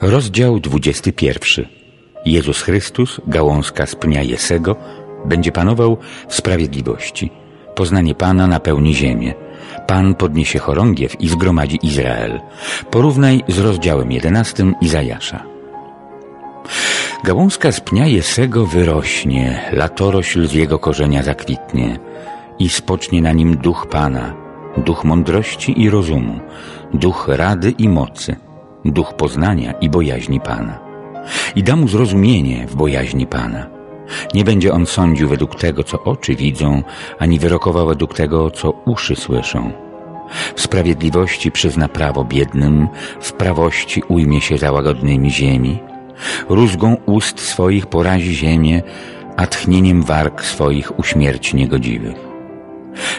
Rozdział 21. Jezus Chrystus, gałązka z pnia Jesego, będzie panował w sprawiedliwości. Poznanie Pana napełni ziemię. Pan podniesie chorągiew i zgromadzi Izrael. Porównaj z rozdziałem 11 Izajasza. Gałązka z pnia Jesego wyrośnie, latorośl z jego korzenia zakwitnie i spocznie na nim duch Pana, duch mądrości i rozumu, duch rady i mocy – duch poznania i bojaźni Pana. I da mu zrozumienie w bojaźni Pana. Nie będzie on sądził według tego, co oczy widzą, ani wyrokował według tego, co uszy słyszą. W sprawiedliwości przyzna prawo biednym, w prawości ujmie się za łagodnymi ziemi. Rózgą ust swoich porazi ziemię, a tchnieniem warg swoich uśmierci niegodziwych.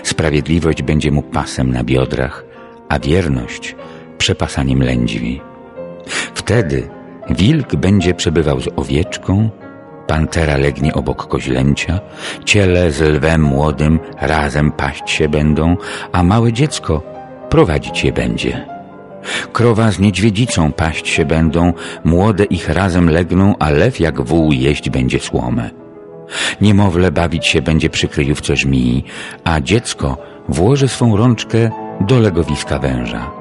Sprawiedliwość będzie mu pasem na biodrach, a wierność przepasaniem lędźwi. Wtedy wilk będzie przebywał z owieczką, pantera legnie obok koźlęcia, ciele z lwem młodym razem paść się będą, a małe dziecko prowadzić je będzie. Krowa z niedźwiedzicą paść się będą, młode ich razem legną, a lew jak wół jeść będzie słomę. Niemowlę bawić się będzie przy kryjówce żmii, a dziecko włoży swą rączkę do legowiska węża.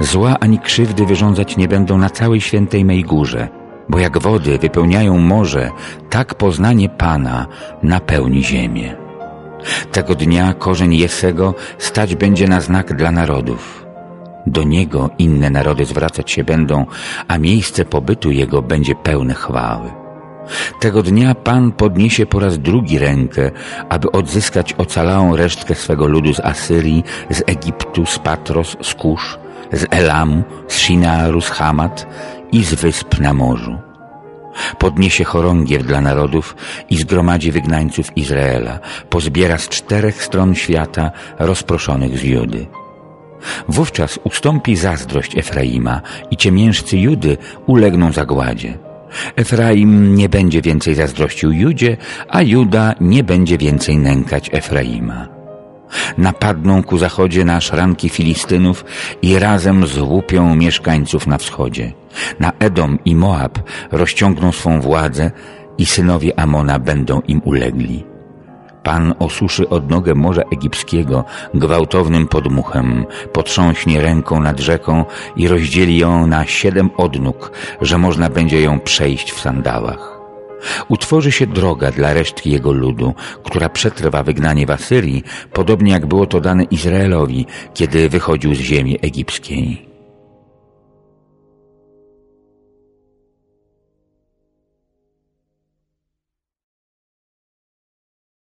Zła ani krzywdy wyrządzać nie będą na całej świętej mej górze, bo jak wody wypełniają morze, tak poznanie Pana napełni ziemię. Tego dnia korzeń Jesego stać będzie na znak dla narodów. Do Niego inne narody zwracać się będą, a miejsce pobytu Jego będzie pełne chwały. Tego dnia Pan podniesie po raz drugi rękę, aby odzyskać ocalałą resztkę swego ludu z Asyrii, z Egiptu, z Patros, z Kusz, z Elamu, z Shinaru, z Hamat i z wysp na morzu. Podniesie chorągiew dla narodów i zgromadzi wygnańców Izraela, pozbiera z czterech stron świata rozproszonych z Judy. Wówczas ustąpi zazdrość Efraima i ciemiężcy Judy ulegną zagładzie. Efraim nie będzie więcej zazdrościł Judzie, a Juda nie będzie więcej nękać Efraima napadną ku zachodzie na szranki Filistynów i razem złupią mieszkańców na wschodzie. Na Edom i Moab rozciągną swą władzę i synowie Amona będą im ulegli. Pan osuszy odnogę Morza Egipskiego gwałtownym podmuchem, potrząśnie ręką nad rzeką i rozdzieli ją na siedem odnóg, że można będzie ją przejść w sandałach. Utworzy się droga dla resztki jego ludu, która przetrwa wygnanie w Asyrii, podobnie jak było to dane Izraelowi, kiedy wychodził z ziemi egipskiej.